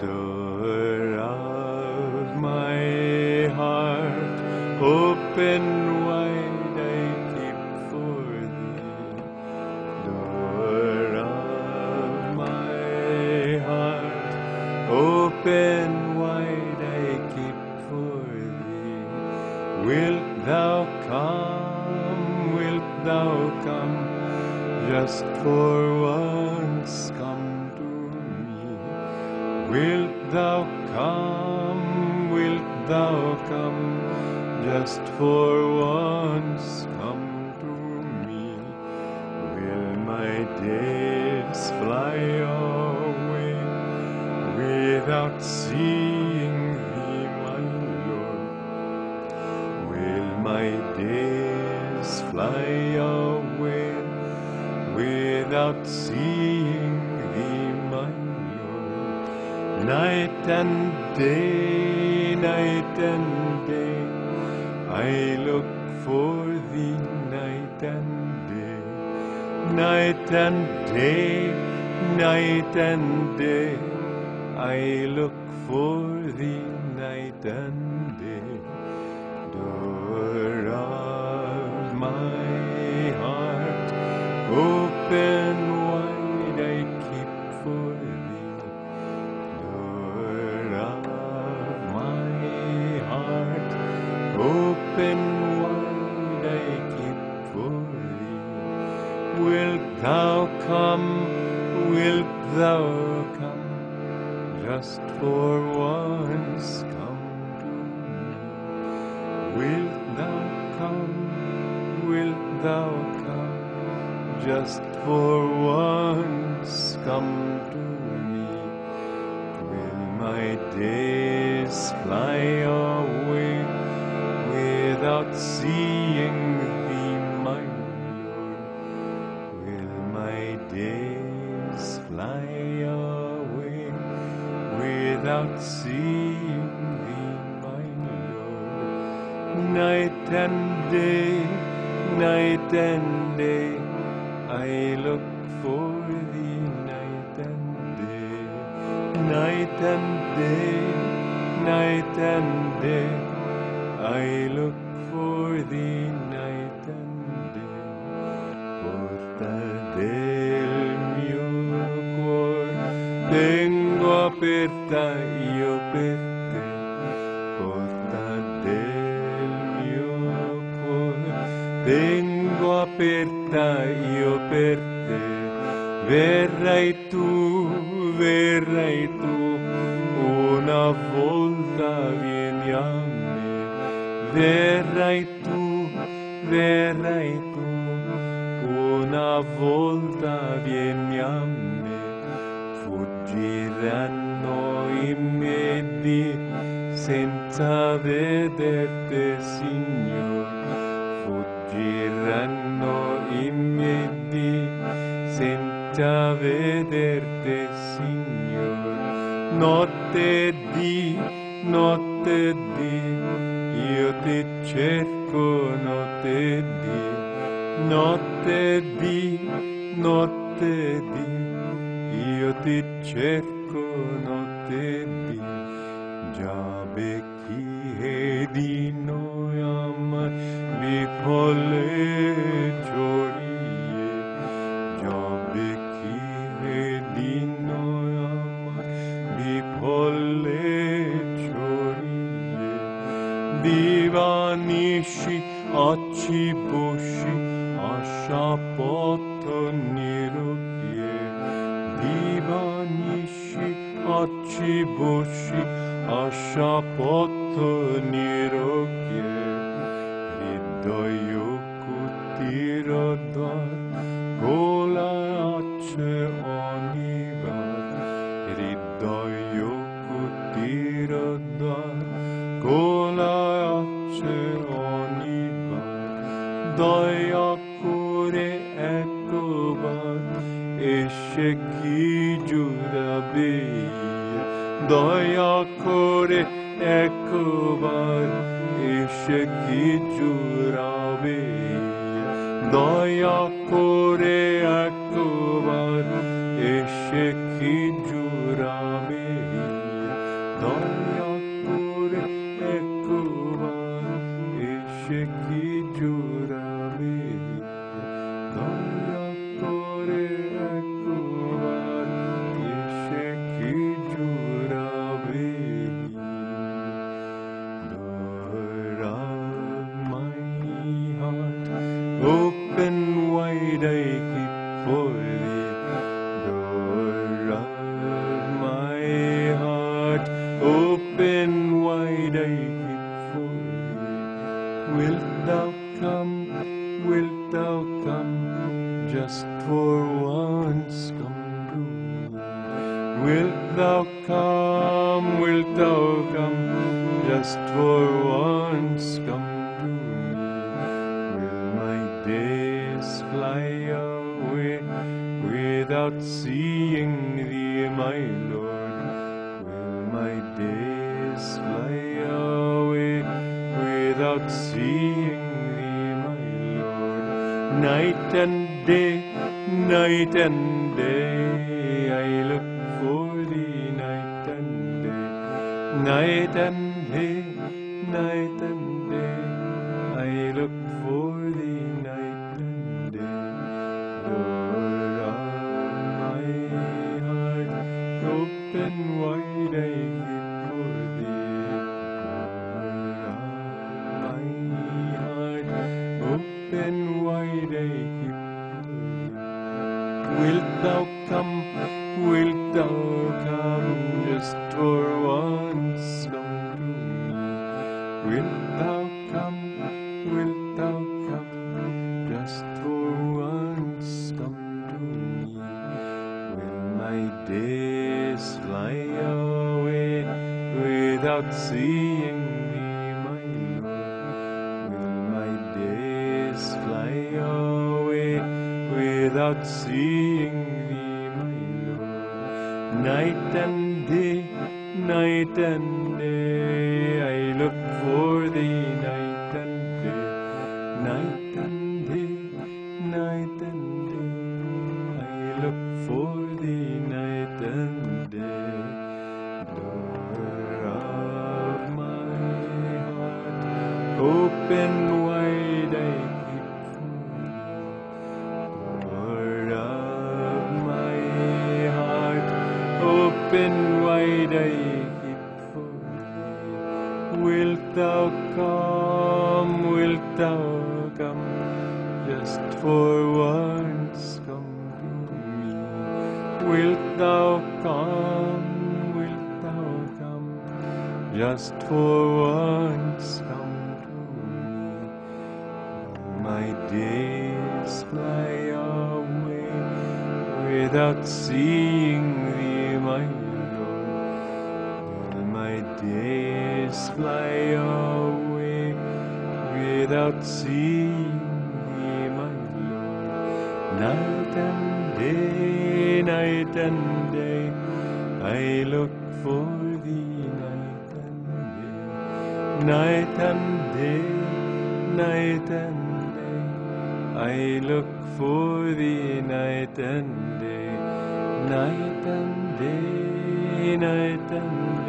Door of my heart, open wide I keep for thee. Door of my heart, open wide I keep for thee. Wilt thou come? Wilt thou come? Just for once Wilt thou come? Wilt thou come? Just for once come to me. Will my days fly away without seeing thee, my Lord? Will my days fly away without seeing Night and day, night and day, I look for thee night and day. Night and day, night and day, I look for thee night and day. Door of my heart, open come? Wilt thou come? Just for once come to me. Wilt thou come? Wilt thou come? Just for once come to me. Will my days fly away without seeing without seeing thee, my Lord? Night and day, night and day, I look for thee night and day, night and day, night and day, I look for thee tengo aperta io per te. Porta del mio cuore, tengo aperta io per te. Verrai tu, verrai tu, una volta vieni a me. Verrai tu, verrai tu, una volta vieni a me girano in piedi senza vederti Signore fuggiranno in piedi senza vederti Signore notte di notte di io ti cerco notte di. Notte di notte di. Io ti cerco notte e dì, già vecchi e di noi amai বিফলে ছড়িয়ে যাবে কি হে দিন আমার বিফলে ছড়িয়ে দিবানিশি আছি বসি আশা পথ আছি বসি আশা পথ নিরোগ্যে হৃদয় কুতির গোলা আছে অনিবার, হৃদয় কুতির গোলা আছে অনিবার, দয়া করে একবার এসে কি দয়া করে একবার এসে কি চুরাবে দয়া করে একবার এসে কি চুরাবে দয়া করে একবার এসে কি চুরা open wide I keep for thee. Door of my heart, open wide I keep for thee. Wilt thou come, wilt thou come, just for once come to me. Wilt thou come, wilt thou come, just for once come seeing thee, my Lord? Will my days fly away without seeing thee, my Lord? Night and day, night and day, I look for thee, night and day. Night and day, Wilt thou come, wilt thou come, just for once come to me? Will my days fly away without seeing thee, my Lord? Will my days fly away without seeing thee, my Lord? Night and day, night and open wide, I keep for. Wilt thou come, wilt thou come, just for once come to me? Wilt thou come, wilt thou come, just for once come to me? My days fly away without seeing fly away without seeing thee, my Lord. Night and day, night and day, I look for thee, night and day. Night and day, night and day, I look for thee, night and day. Night and day, night and day,